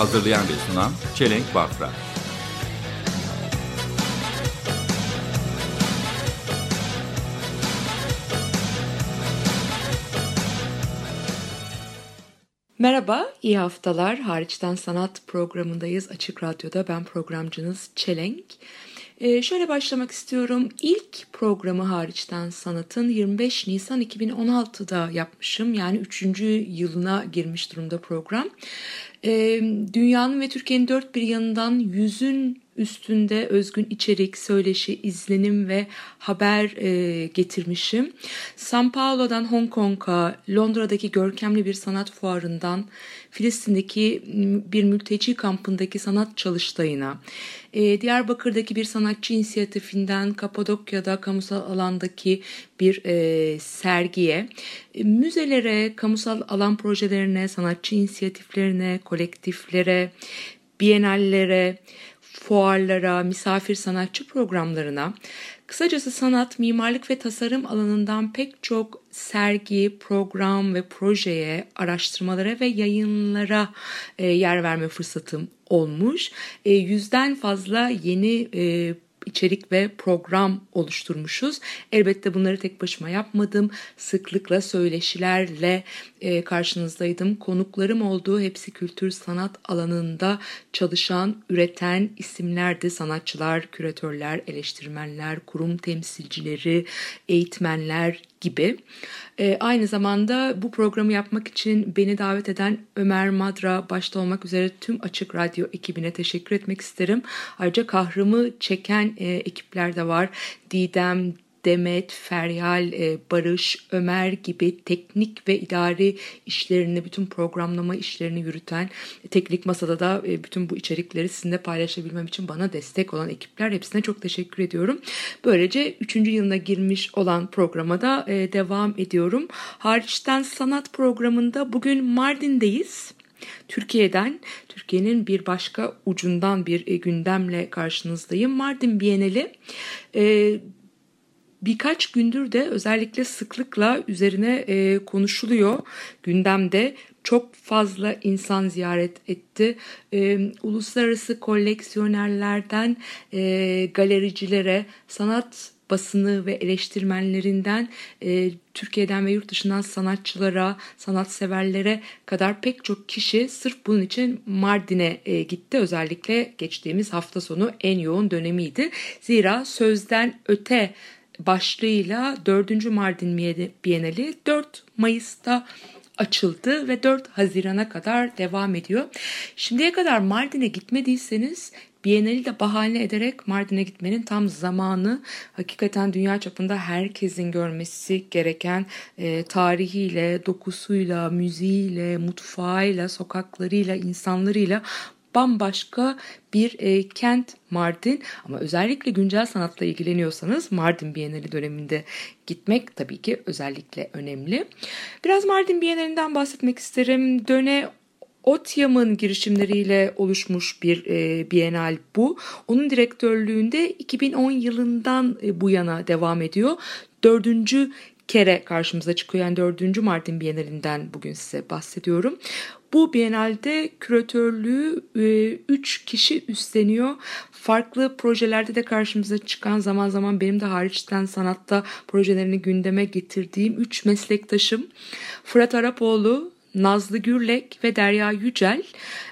Hazırlayan ve sunan Çelenk Bafra Merhaba, iyi haftalar. Hariçten Sanat programındayız. Açık Radyo'da ben programcınız Çelenk. Ee, şöyle başlamak istiyorum. İlk programı Hariçten Sanat'ın 25 Nisan 2016'da yapmışım. Yani 3. yılına girmiş durumda program. Ee, dünyanın ve Türkiye'nin dört bir yanından yüzün üstünde özgün içerik, söyleşi, izlenim ve haber e, getirmişim. San Paulo'dan Hong Kong'a, Londra'daki görkemli bir sanat fuarından Filistin'deki bir mülteci kampındaki sanat çalıştayına, e, Diyarbakır'daki bir sanatçı inisiyatifinden Kapadokya'da kamusal alandaki bir e, sergiye, e, müzelere, kamusal alan projelerine, sanatçı inisiyatiflerine, kolektiflere, bienallere, fuarlara, misafir sanatçı programlarına, kısacası sanat, mimarlık ve tasarım alanından pek çok sergi, program ve projeye, araştırmalara ve yayınlara e, yer verme fırsatım olmuş. E, yüzden fazla yeni e, içerik ve program oluşturmuşuz. Elbette bunları tek başıma yapmadım. Sıklıkla söyleşilerle e, karşınızdaydım. Konuklarım olduğu hepsi kültür sanat alanında çalışan, üreten isimlerdi. Sanatçılar, küratörler, eleştirmenler, kurum temsilcileri, eğitmenler gibi. E, aynı zamanda bu programı yapmak için beni davet eden Ömer Madra başta olmak üzere tüm Açık Radyo ekibine teşekkür etmek isterim. Ayrıca kahrımı çeken e, ekipler de var. Didem, Demet, Feryal, e, Barış, Ömer gibi teknik ve idari işlerini, bütün programlama işlerini yürüten, teknik masada da e, bütün bu içerikleri sizinle paylaşabilmem için bana destek olan ekipler hepsine çok teşekkür ediyorum. Böylece 3. yılına girmiş olan programa da e, devam ediyorum. Hariçten sanat programında bugün Mardin'deyiz. Türkiye'den, Türkiye'nin bir başka ucundan bir gündemle karşınızdayım. Mardin Bienali birkaç gündür de özellikle sıklıkla üzerine e, konuşuluyor gündemde. Çok fazla insan ziyaret etti. E, uluslararası koleksiyonerlerden e, galericilere, sanat basını ve eleştirmenlerinden e, Türkiye'den ve yurt dışından sanatçılara, sanatseverlere kadar pek çok kişi sırf bunun için Mardin'e e, gitti. Özellikle geçtiğimiz hafta sonu en yoğun dönemiydi. Zira sözden öte başlığıyla 4. Mardin Bienali 4 Mayıs'ta açıldı ve 4 Haziran'a kadar devam ediyor. Şimdiye kadar Mardin'e gitmediyseniz Bienali de bahane ederek Mardin'e gitmenin tam zamanı. Hakikaten dünya çapında herkesin görmesi gereken e, tarihiyle, dokusuyla, müziğiyle, mutfağıyla, sokaklarıyla, insanlarıyla bambaşka bir e, kent Mardin ama özellikle güncel sanatla ilgileniyorsanız Mardin Bienali döneminde gitmek tabii ki özellikle önemli. Biraz Mardin Bienalinden bahsetmek isterim. Döne Otyam'ın girişimleriyle oluşmuş bir e, bienal bu. Onun direktörlüğünde 2010 yılından e, bu yana devam ediyor. Dördüncü kere karşımıza çıkıyor. Yani 4. Mardin Bienalinden bugün size bahsediyorum. Bu Bienalde küratörlüğü 3 e, kişi üstleniyor. Farklı projelerde de karşımıza çıkan zaman zaman benim de hariçten sanatta projelerini gündeme getirdiğim 3 meslektaşım Fırat Arapoğlu, Nazlı Gürlek ve Derya Yücel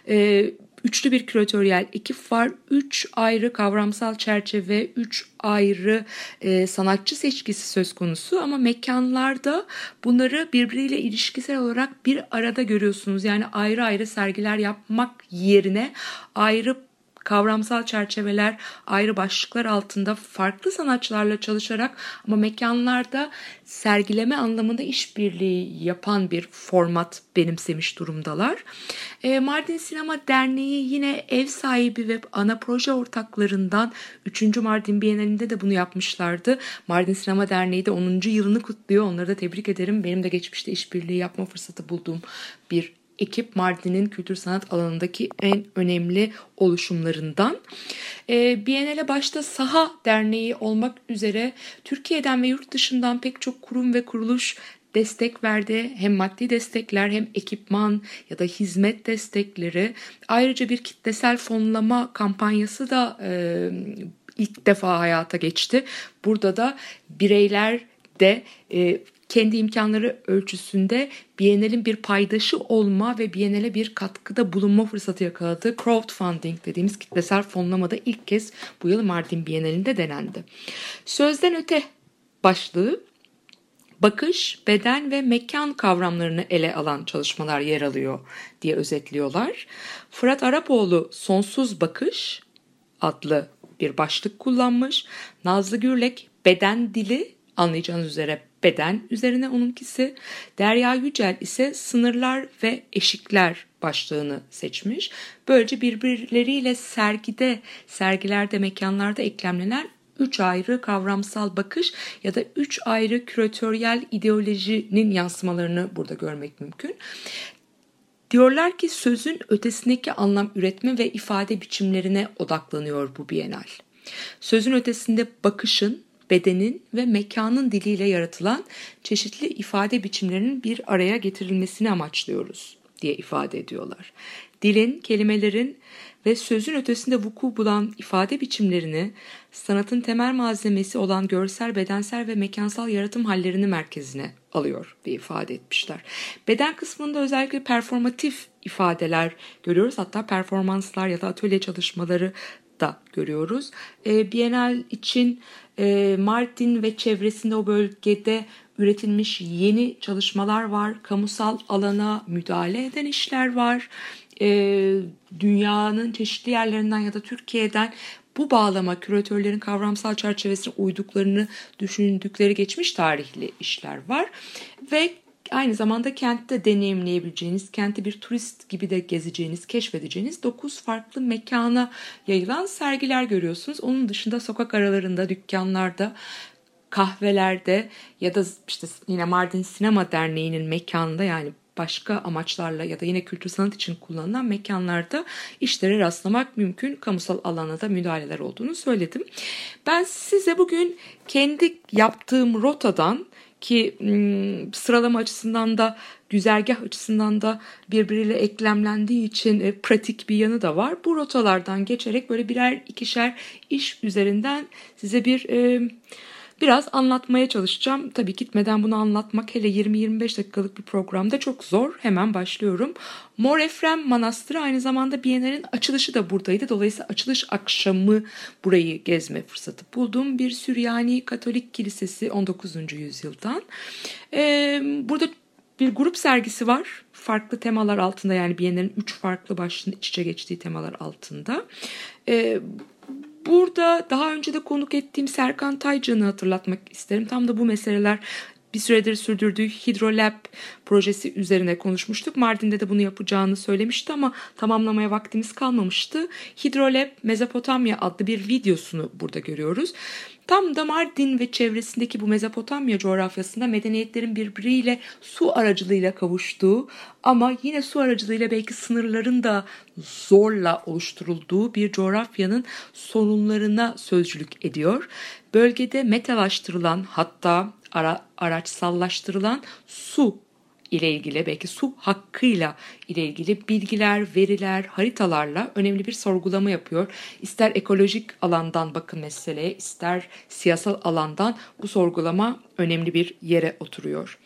e, üçlü bir küratöryel ekip var. Üç ayrı kavramsal çerçeve, üç ayrı e, sanatçı seçkisi söz konusu ama mekanlarda bunları birbiriyle ilişkisel olarak bir arada görüyorsunuz. Yani ayrı ayrı sergiler yapmak yerine ayrı kavramsal çerçeveler, ayrı başlıklar altında farklı sanatçılarla çalışarak ama mekanlarda sergileme anlamında işbirliği yapan bir format benimsemiş durumdalar. E, Mardin Sinema Derneği yine ev sahibi ve ana proje ortaklarından 3. Mardin Bienalinde de bunu yapmışlardı. Mardin Sinema Derneği de 10. yılını kutluyor. Onları da tebrik ederim. Benim de geçmişte işbirliği yapma fırsatı bulduğum bir ekip Mardin'in kültür sanat alanındaki en önemli oluşumlarından. E, Biennale başta Saha Derneği olmak üzere Türkiye'den ve yurt dışından pek çok kurum ve kuruluş destek verdi. Hem maddi destekler hem ekipman ya da hizmet destekleri. Ayrıca bir kitlesel fonlama kampanyası da e, ilk defa hayata geçti. Burada da bireyler de e, kendi imkanları ölçüsünde Biennale'in bir paydaşı olma ve Biennale bir katkıda bulunma fırsatı yakaladı. Crowdfunding dediğimiz kitlesel fonlamada ilk kez bu yıl Mardin Biennale'inde denendi. Sözden öte başlığı bakış, beden ve mekan kavramlarını ele alan çalışmalar yer alıyor diye özetliyorlar. Fırat Arapoğlu Sonsuz Bakış adlı bir başlık kullanmış. Nazlı Gürlek beden dili anlayacağınız üzere beden üzerine onunkisi. Derya Yücel ise sınırlar ve eşikler başlığını seçmiş. Böylece birbirleriyle sergide, sergilerde, mekanlarda eklemlenen üç ayrı kavramsal bakış ya da üç ayrı küratöryel ideolojinin yansımalarını burada görmek mümkün. Diyorlar ki sözün ötesindeki anlam üretme ve ifade biçimlerine odaklanıyor bu Bienal. Sözün ötesinde bakışın, bedenin ve mekanın diliyle yaratılan çeşitli ifade biçimlerinin bir araya getirilmesini amaçlıyoruz diye ifade ediyorlar. Dilin, kelimelerin ve sözün ötesinde vuku bulan ifade biçimlerini sanatın temel malzemesi olan görsel, bedensel ve mekansal yaratım hallerini merkezine alıyor diye ifade etmişler. Beden kısmında özellikle performatif ifadeler görüyoruz. Hatta performanslar ya da atölye çalışmaları da görüyoruz. E, için e, Martin ve çevresinde o bölgede üretilmiş yeni çalışmalar var. Kamusal alana müdahale eden işler var. E, dünyanın çeşitli yerlerinden ya da Türkiye'den bu bağlama küratörlerin kavramsal çerçevesine uyduklarını düşündükleri geçmiş tarihli işler var. Ve aynı zamanda kentte deneyimleyebileceğiniz, kenti bir turist gibi de gezeceğiniz, keşfedeceğiniz 9 farklı mekana yayılan sergiler görüyorsunuz. Onun dışında sokak aralarında, dükkanlarda, kahvelerde ya da işte yine Mardin Sinema Derneği'nin mekanında yani başka amaçlarla ya da yine kültür sanat için kullanılan mekanlarda işlere rastlamak mümkün. Kamusal alana da müdahaleler olduğunu söyledim. Ben size bugün kendi yaptığım rotadan ki sıralama açısından da güzergah açısından da birbiriyle eklemlendiği için e, pratik bir yanı da var. Bu rotalardan geçerek böyle birer ikişer iş üzerinden size bir e, biraz anlatmaya çalışacağım. Tabii gitmeden bunu anlatmak hele 20-25 dakikalık bir programda çok zor. Hemen başlıyorum. Mor Efrem Manastırı aynı zamanda Biennale'nin açılışı da buradaydı. Dolayısıyla açılış akşamı burayı gezme fırsatı buldum. Bir Süryani Katolik Kilisesi 19. yüzyıldan. Ee, burada bir grup sergisi var. Farklı temalar altında yani Biennale'nin üç farklı başlığın iç içe geçtiği temalar altında. Ee, Burada daha önce de konuk ettiğim Serkan Taycan'ı hatırlatmak isterim. Tam da bu meseleler bir süredir sürdürdüğü Hidrolab projesi üzerine konuşmuştuk. Mardin'de de bunu yapacağını söylemişti ama tamamlamaya vaktimiz kalmamıştı. Hidrolab Mezopotamya adlı bir videosunu burada görüyoruz. Tam da Mardin ve çevresindeki bu Mezopotamya coğrafyasında medeniyetlerin birbiriyle su aracılığıyla kavuştuğu ama yine su aracılığıyla belki sınırların da zorla oluşturulduğu bir coğrafyanın sorunlarına sözcülük ediyor. Bölgede metalaştırılan hatta ara, araçsallaştırılan su ile ilgili belki su hakkıyla ile ilgili bilgiler, veriler, haritalarla önemli bir sorgulama yapıyor. İster ekolojik alandan bakın meseleye, ister siyasal alandan bu sorgulama önemli bir yere oturuyor.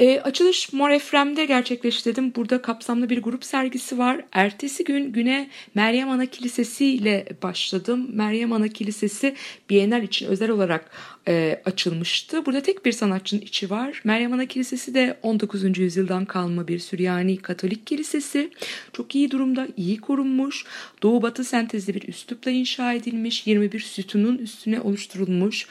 E, açılış Mor Efrem'de gerçekleştirdim. Burada kapsamlı bir grup sergisi var. Ertesi gün güne Meryem Ana Kilisesi ile başladım. Meryem Ana Kilisesi Bienal için özel olarak e, açılmıştı. Burada tek bir sanatçının içi var. Meryem Ana Kilisesi de 19. yüzyıldan kalma bir Süryani Katolik kilisesi. Çok iyi durumda, iyi korunmuş. Doğu Batı sentezli bir üslupla inşa edilmiş. 21 sütunun üstüne oluşturulmuş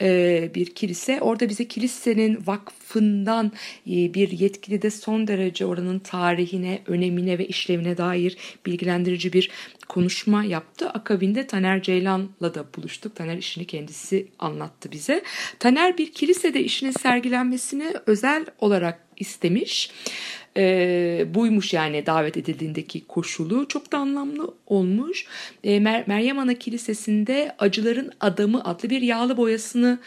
e, bir kilise. Orada bize kilisenin vakfından e, bir yetkili de son derece oranın tarihine, önemine ve işlevine dair bilgilendirici bir konuşma yaptı. Akabinde Taner Ceylan'la da buluştuk. Taner işini kendisi anlattı bize. Taner bir kilisede işinin sergilenmesini özel olarak istemiş. E, buymuş yani davet edildiğindeki koşulu. Çok da anlamlı olmuş. E, Mer Meryem Ana Kilisesi'nde Acıların Adamı adlı bir yağlı boyasını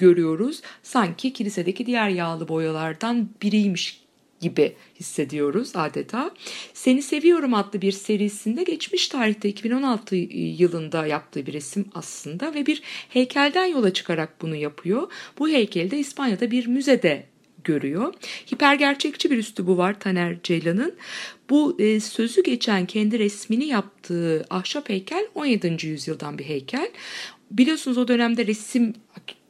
görüyoruz. Sanki kilisedeki diğer yağlı boyalardan biriymiş gibi hissediyoruz adeta. Seni Seviyorum adlı bir serisinde geçmiş tarihte 2016 yılında yaptığı bir resim aslında ve bir heykelden yola çıkarak bunu yapıyor. Bu heykelde İspanya'da bir müzede görüyor. Hipergerçekçi bir üslubu var Taner Ceylan'ın. Bu e, sözü geçen kendi resmini yaptığı ahşap heykel 17. yüzyıldan bir heykel. Biliyorsunuz o dönemde resim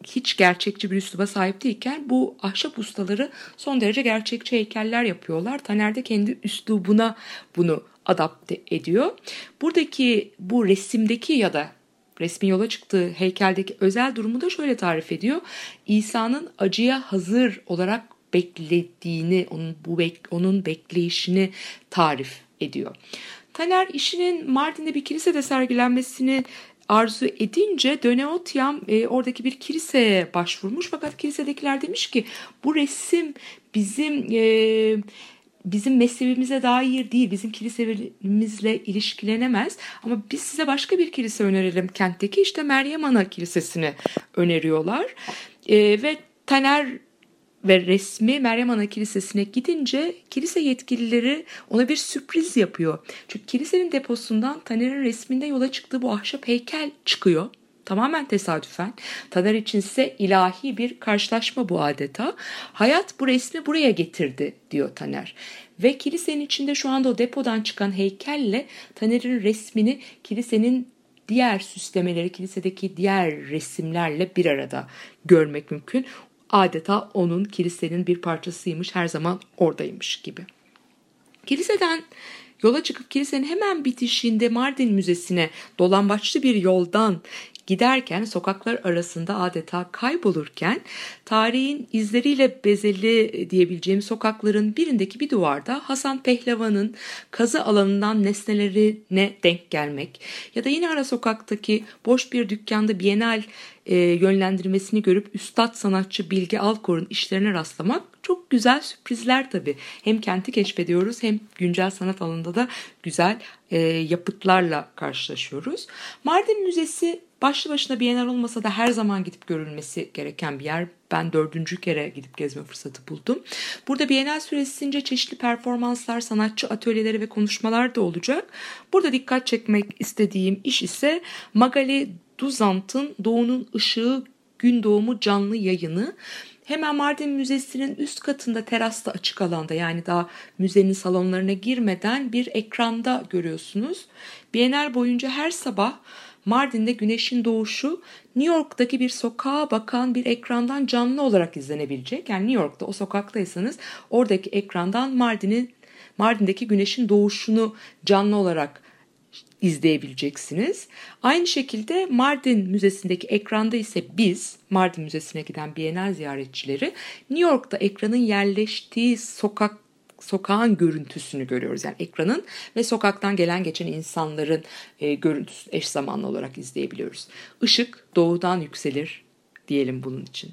hiç gerçekçi bir üsluba sahip değilken bu ahşap ustaları son derece gerçekçi heykeller yapıyorlar. Taner de kendi üslubuna bunu adapte ediyor. Buradaki bu resimdeki ya da resmi yola çıktığı heykeldeki özel durumu da şöyle tarif ediyor. İsa'nın acıya hazır olarak beklediğini, onun bu bek, onun bekleyişini tarif ediyor. Taner işinin Mardin'de bir kilisede sergilenmesini arzu edince Döneotyam e, oradaki bir kiliseye başvurmuş fakat kilisedekiler demiş ki bu resim bizim e, bizim mezhebimize dair değil, bizim kilisemizle ilişkilenemez. Ama biz size başka bir kilise önerelim kentteki. işte Meryem Ana Kilisesi'ni öneriyorlar. E, ve Taner ve resmi Meryem Ana Kilisesi'ne gidince kilise yetkilileri ona bir sürpriz yapıyor. Çünkü kilisenin deposundan Taner'in resminde yola çıktığı bu ahşap heykel çıkıyor. Tamamen tesadüfen. Taner için ise ilahi bir karşılaşma bu adeta. Hayat bu resmi buraya getirdi diyor Taner. Ve kilisenin içinde şu anda o depodan çıkan heykelle Taner'in resmini kilisenin diğer süslemeleri, kilisedeki diğer resimlerle bir arada görmek mümkün adeta onun kilisenin bir parçasıymış, her zaman oradaymış gibi. Kiliseden yola çıkıp kilisenin hemen bitişinde Mardin Müzesi'ne dolambaçlı bir yoldan giderken sokaklar arasında adeta kaybolurken tarihin izleriyle bezeli diyebileceğim sokakların birindeki bir duvarda Hasan Pehlevan'ın kazı alanından nesnelerine denk gelmek ya da yine ara sokaktaki boş bir dükkanda Bienal e, yönlendirmesini görüp üstad sanatçı Bilge Alkor'un işlerine rastlamak çok güzel sürprizler tabii. Hem kenti keşfediyoruz hem güncel sanat alanında da güzel e, yapıtlarla karşılaşıyoruz. Mardin Müzesi başlı başına Bienal olmasa da her zaman gidip görülmesi gereken bir yer. Ben dördüncü kere gidip gezme fırsatı buldum. Burada Bienal süresince çeşitli performanslar, sanatçı atölyeleri ve konuşmalar da olacak. Burada dikkat çekmek istediğim iş ise Magali Duzant'ın Doğu'nun Işığı Gün Doğumu canlı yayını. Hemen Mardin Müzesi'nin üst katında terasta açık alanda yani daha müzenin salonlarına girmeden bir ekranda görüyorsunuz. Bienal boyunca her sabah Mardin'de güneşin doğuşu New York'taki bir sokağa bakan bir ekrandan canlı olarak izlenebilecek. Yani New York'ta o sokaktaysanız oradaki ekrandan Mardin'in Mardin'deki güneşin doğuşunu canlı olarak izleyebileceksiniz. Aynı şekilde Mardin Müzesi'ndeki ekranda ise biz Mardin Müzesi'ne giden Bienal ziyaretçileri New York'ta ekranın yerleştiği sokak sokağın görüntüsünü görüyoruz. Yani ekranın ve sokaktan gelen geçen insanların e, görüntüsü eş zamanlı olarak izleyebiliyoruz. Işık doğudan yükselir diyelim bunun için.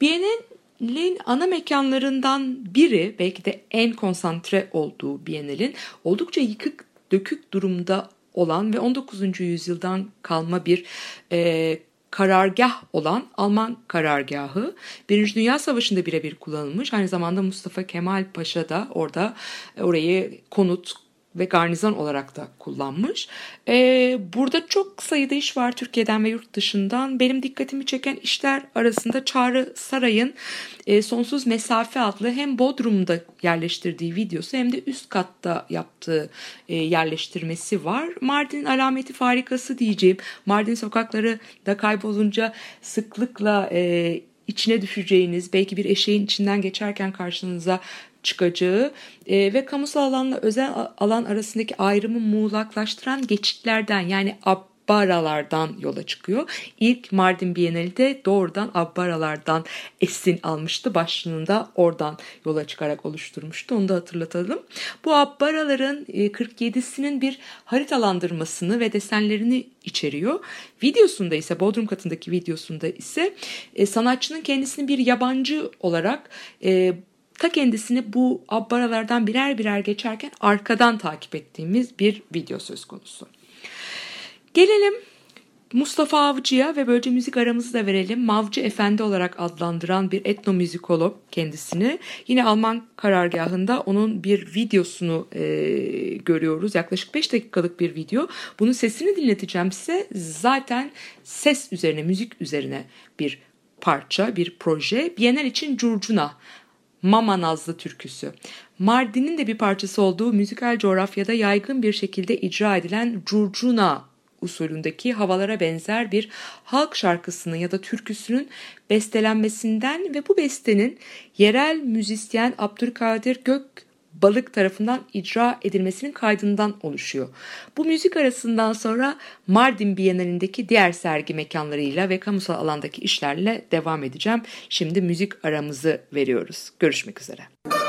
Bienal'in ana mekanlarından biri belki de en konsantre olduğu Bienal'in oldukça yıkık dökük durumda olan ve 19. yüzyıldan kalma bir e, karargah olan Alman karargahı Birinci Dünya Savaşı'nda birebir kullanılmış. Aynı zamanda Mustafa Kemal Paşa da orada e, orayı konut ve garnizon olarak da kullanmış. Ee, burada çok sayıda iş var Türkiye'den ve yurt dışından. Benim dikkatimi çeken işler arasında Çağrı Saray'ın e, Sonsuz Mesafe adlı hem Bodrum'da yerleştirdiği videosu hem de üst katta yaptığı e, yerleştirmesi var. Mardin alameti farikası diyeceğim. Mardin sokakları da kaybolunca sıklıkla e, içine düşeceğiniz, belki bir eşeğin içinden geçerken karşınıza çıkacağı e, ve kamusal alanla özel alan arasındaki ayrımı muğlaklaştıran geçitlerden yani abbaralardan yola çıkıyor. İlk Mardin Bienali de doğrudan abbaralardan esin almıştı. Başlığında oradan yola çıkarak oluşturmuştu. Onu da hatırlatalım. Bu abbaraların 47'sinin bir haritalandırmasını ve desenlerini içeriyor. Videosunda ise Bodrum katındaki videosunda ise e, sanatçının kendisini bir yabancı olarak e, ta kendisini bu abbaralardan birer birer geçerken arkadan takip ettiğimiz bir video söz konusu. Gelelim Mustafa Avcı'ya ve böylece müzik aramızı da verelim. Mavcı Efendi olarak adlandıran bir etnomüzikolog kendisini. Yine Alman karargahında onun bir videosunu e, görüyoruz. Yaklaşık 5 dakikalık bir video. Bunun sesini dinleteceğim size. Zaten ses üzerine, müzik üzerine bir parça, bir proje. Bienal için Curcuna Mama Nazlı türküsü. Mardin'in de bir parçası olduğu müzikal coğrafyada yaygın bir şekilde icra edilen curcuna usulündeki havalara benzer bir halk şarkısının ya da türküsünün bestelenmesinden ve bu bestenin yerel müzisyen Abdülkadir Gök Balık tarafından icra edilmesinin kaydından oluşuyor. Bu müzik arasından sonra Mardin Bienalindeki diğer sergi mekanlarıyla ve kamusal alandaki işlerle devam edeceğim. Şimdi müzik aramızı veriyoruz. Görüşmek üzere. Mardin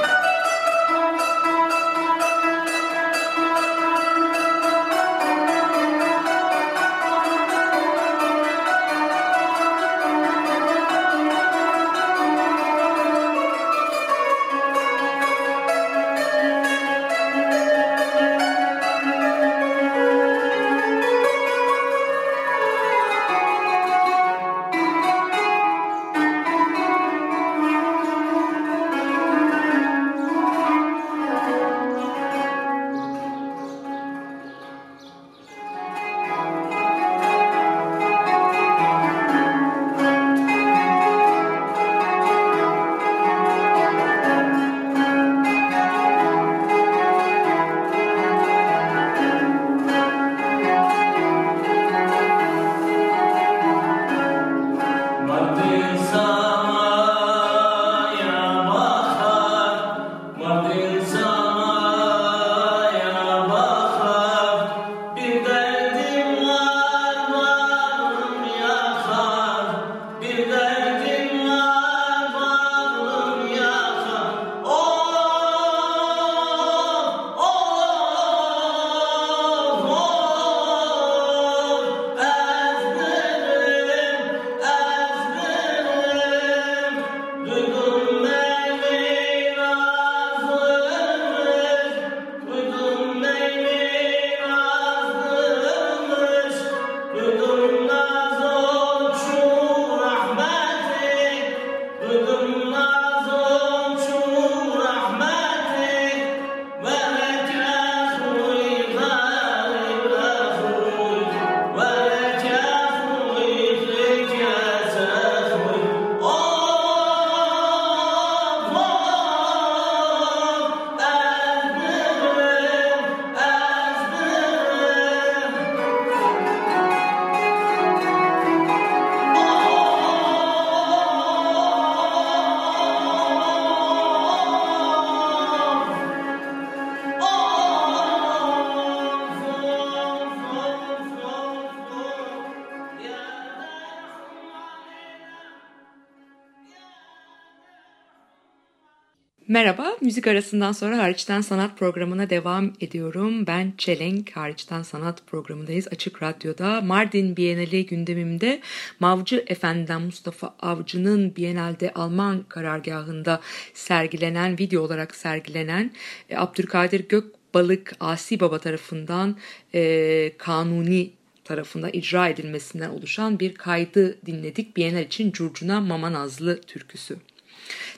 müzik arasından sonra Hariçten Sanat programına devam ediyorum. Ben Çelenk, Hariçten Sanat programındayız Açık Radyo'da. Mardin Bienali gündemimde Mavcı Efendi'den Mustafa Avcı'nın Bienalde Alman karargahında sergilenen, video olarak sergilenen e, Abdülkadir Gökbalık Asi Baba tarafından e, kanuni tarafından icra edilmesinden oluşan bir kaydı dinledik. Bienal için Curcuna Mama Nazlı türküsü.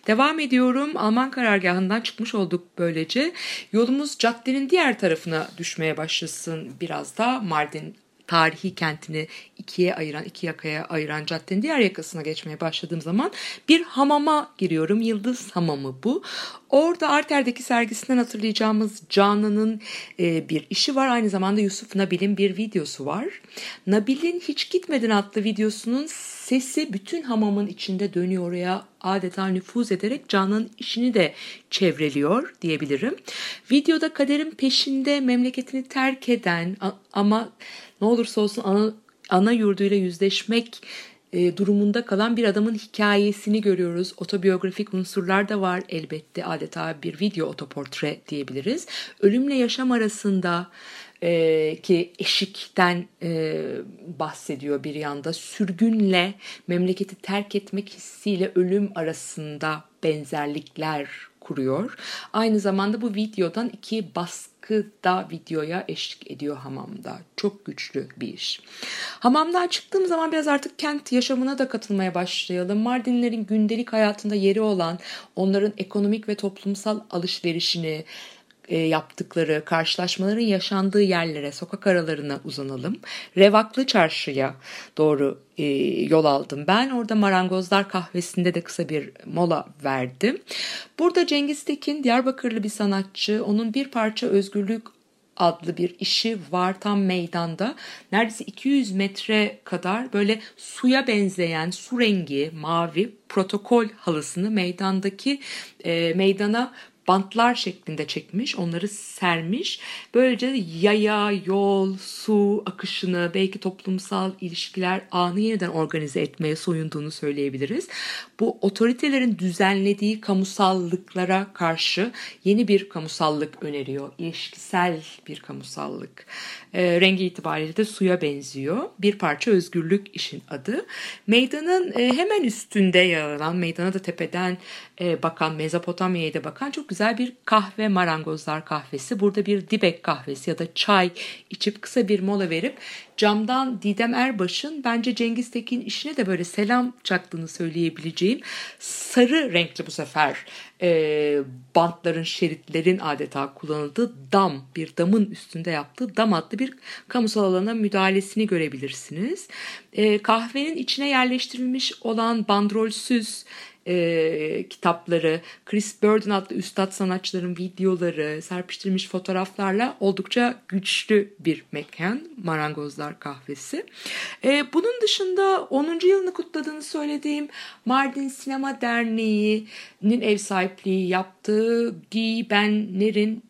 Devam ediyorum. Alman karargahından çıkmış olduk böylece. Yolumuz caddenin diğer tarafına düşmeye başlasın biraz da Mardin tarihi kentini ikiye ayıran, iki yakaya ayıran caddenin diğer yakasına geçmeye başladığım zaman bir hamama giriyorum. Yıldız Hamamı bu. Orada Arter'deki sergisinden hatırlayacağımız Canan'ın e, bir işi var. Aynı zamanda Yusuf Nabil'in bir videosu var. Nabil'in Hiç Gitmedin adlı videosunun sesi bütün hamamın içinde dönüyor oraya adeta nüfuz ederek Canan'ın işini de çevreliyor diyebilirim. Videoda kaderin peşinde memleketini terk eden ama ne olursa olsun ana, ana yurduyla yüzleşmek e, durumunda kalan bir adamın hikayesini görüyoruz. Otobiyografik unsurlar da var elbette adeta bir video otoportre diyebiliriz. Ölümle yaşam arasında e, ki eşikten e, bahsediyor bir yanda. Sürgünle memleketi terk etmek hissiyle ölüm arasında benzerlikler kuruyor. Aynı zamanda bu videodan iki baskı da videoya eşlik ediyor hamamda. Çok güçlü bir iş. Hamamdan çıktığım zaman biraz artık kent yaşamına da katılmaya başlayalım. Mardinlerin gündelik hayatında yeri olan onların ekonomik ve toplumsal alışverişini, yaptıkları, karşılaşmaların yaşandığı yerlere, sokak aralarına uzanalım. Revaklı Çarşı'ya doğru e, yol aldım. Ben orada Marangozlar Kahvesi'nde de kısa bir mola verdim. Burada Cengiz Tekin, Diyarbakırlı bir sanatçı. Onun bir parça özgürlük adlı bir işi var tam meydanda. Neredeyse 200 metre kadar böyle suya benzeyen su rengi mavi protokol halısını meydandaki e, meydana bantlar şeklinde çekmiş, onları sermiş. Böylece yaya, yol, su akışını, belki toplumsal ilişkiler ağını yeniden organize etmeye soyunduğunu söyleyebiliriz. Bu otoritelerin düzenlediği kamusallıklara karşı yeni bir kamusallık öneriyor. İlişkisel bir kamusallık. E, rengi itibariyle de suya benziyor. Bir parça özgürlük işin adı. Meydanın e, hemen üstünde yer alan, meydana da tepeden e, bakan, Mezopotamya'ya da bakan çok güzel bir kahve marangozlar kahvesi. Burada bir dibek kahvesi ya da çay içip kısa bir mola verip camdan Didem Erbaş'ın bence Cengiz Tekin işine de böyle selam çaktığını söyleyebileceğim sarı renkli bu sefer e, bantların, şeritlerin adeta kullanıldığı dam, bir damın üstünde yaptığı dam adlı bir kamusal alana müdahalesini görebilirsiniz. E, kahvenin içine yerleştirilmiş olan bandrolsüz e, kitapları, Chris Burden adlı üstad sanatçıların videoları, serpiştirilmiş fotoğraflarla oldukça güçlü bir mekan Marangozlar Kahvesi. E, bunun dışında 10. yılını kutladığını söylediğim Mardin Sinema Derneği'nin ev sahipliği yaptığı Guy Benner'in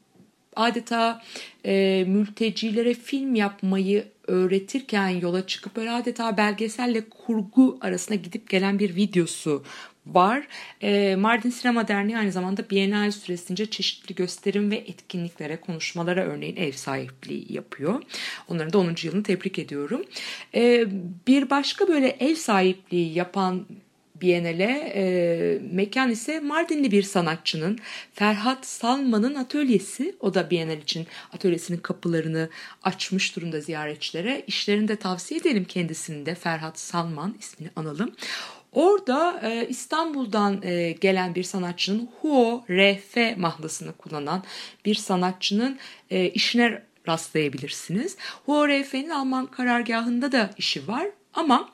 adeta e, mültecilere film yapmayı öğretirken yola çıkıp böyle adeta belgeselle kurgu arasına gidip gelen bir videosu var. E, Mardin Sinema Derneği aynı zamanda Bienal süresince çeşitli gösterim ve etkinliklere, konuşmalara örneğin ev sahipliği yapıyor. Onların da 10. yılını tebrik ediyorum. E, bir başka böyle ev sahipliği yapan Biennale e, mekan ise Mardinli bir sanatçının Ferhat Salman'ın atölyesi. O da Biennale için atölyesinin kapılarını açmış durumda ziyaretçilere. İşlerini de tavsiye edelim kendisini de Ferhat Salman ismini analım. Orada e, İstanbul'dan e, gelen bir sanatçının Huo RF mahlasını kullanan bir sanatçının e, işine rastlayabilirsiniz. Huo RF'nin Alman karargahında da işi var ama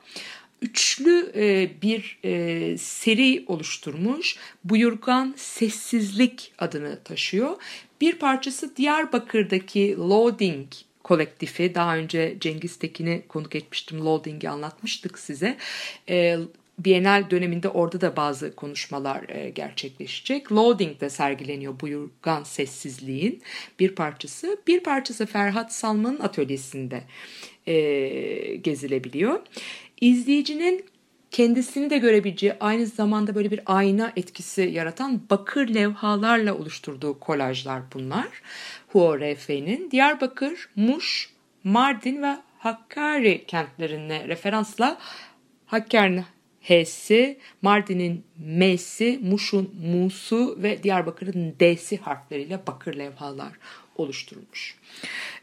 üçlü e, bir e, seri oluşturmuş. Buyurgan Sessizlik adını taşıyor. Bir parçası Diyarbakır'daki Loading kolektifi. Daha önce Cengiz Tekin'i konuk etmiştim. Loading'i anlatmıştık size. E, Bienal döneminde orada da bazı konuşmalar e, gerçekleşecek. Loading'de sergileniyor Buyurgan Sessizliğin bir parçası. Bir parçası Ferhat Salman'ın atölyesinde e, gezilebiliyor. İzleyicinin kendisini de görebileceği aynı zamanda böyle bir ayna etkisi yaratan bakır levhalarla oluşturduğu kolajlar bunlar. HUORF'nin Diyarbakır, Muş, Mardin ve Hakkari kentlerine referansla Hakkari'nin H'si, Mardin'in M'si, Muş'un Mu'su ve Diyarbakır'ın D'si harfleriyle bakır levhalar oluşturulmuş.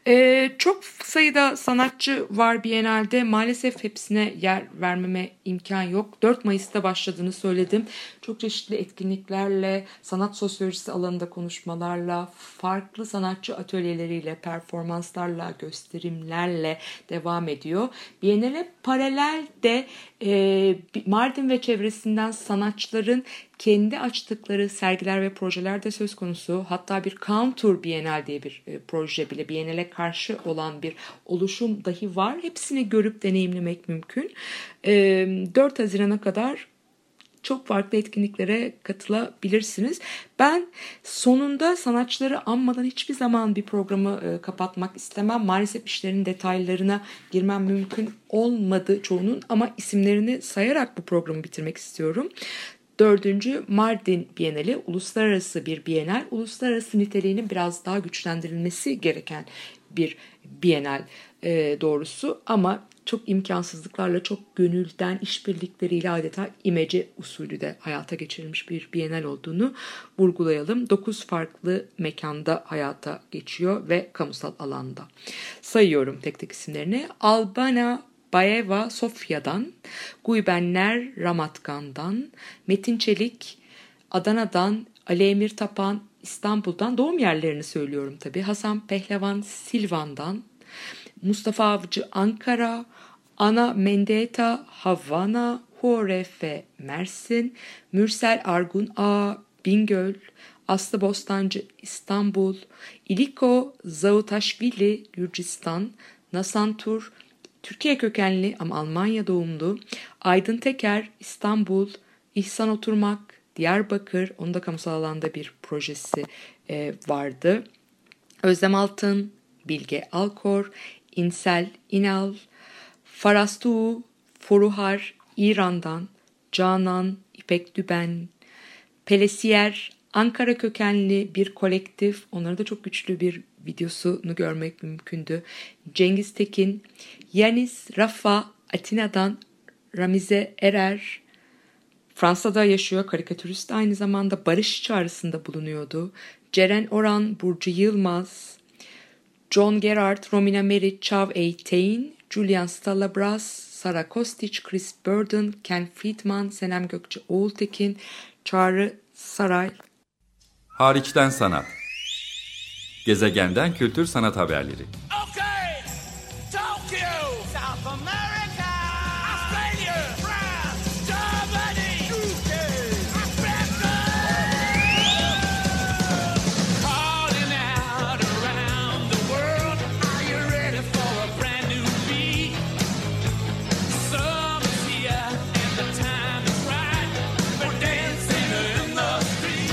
Ee, çok sayıda sanatçı var Biennale'de. Maalesef hepsine yer vermeme imkan yok. 4 Mayıs'ta başladığını söyledim. Çok çeşitli etkinliklerle, sanat sosyolojisi alanında konuşmalarla, farklı sanatçı atölyeleriyle, performanslarla, gösterimlerle devam ediyor. Biennale paralel de e, Mardin ve çevresinden sanatçıların kendi açtıkları sergiler ve projeler de söz konusu. Hatta bir Counter Bienal diye bir e, proje bile Biennale karşı olan bir oluşum dahi var. Hepsini görüp deneyimlemek mümkün. E, 4 Haziran'a kadar çok farklı etkinliklere katılabilirsiniz. Ben sonunda sanatçıları anmadan hiçbir zaman bir programı e, kapatmak istemem. Maalesef işlerin detaylarına girmem mümkün olmadı çoğunun ama isimlerini sayarak bu programı bitirmek istiyorum. Dördüncü Mardin Bienali uluslararası bir bienal. Uluslararası niteliğinin biraz daha güçlendirilmesi gereken bir bienal e, doğrusu ama çok imkansızlıklarla, çok gönülden işbirlikleriyle adeta imece usulü de hayata geçirilmiş bir bienal olduğunu vurgulayalım. Dokuz farklı mekanda hayata geçiyor ve kamusal alanda. Sayıyorum tek tek isimlerini. Albana Bayeva Sofya'dan, Guybenler Ramatgan'dan, Metin Çelik Adana'dan, Ali Emir Tapan İstanbul'dan doğum yerlerini söylüyorum tabii. Hasan Pehlevan Silvan'dan, Mustafa Avcı Ankara, Ana Mendeta Havana, Huorefe Mersin, Mürsel Argun A Bingöl, Aslı Bostancı İstanbul, İliko Zavutaşvili Gürcistan, Nasantur Türkiye kökenli ama Almanya doğumlu Aydın Teker İstanbul, İhsan Oturmak Diyarbakır, onun da kamusal alanda bir projesi e, vardı. Özlem Altın, Bilge Alkor, İnsel İnal, Farastu, Foruhar, İran'dan, Canan, İpek Düben, Pelesiyer, Ankara kökenli bir kolektif, onların da çok güçlü bir videosunu görmek mümkündü. Cengiz Tekin, Yanis Rafa, Atina'dan Ramize Erer, Fransa'da yaşıyor, karikatürist aynı zamanda barış çağrısında bulunuyordu. Ceren Oran, Burcu Yılmaz, John Gerard, Romina Meric, Chav Eyteyn, Julian Stalabras, Sara Kostic, Chris Burden, Ken Friedman, Senem Gökçe Oğultekin, Çağrı Saray. Hariçten sanat. Gezegenden kültür sanat haberleri. Okay,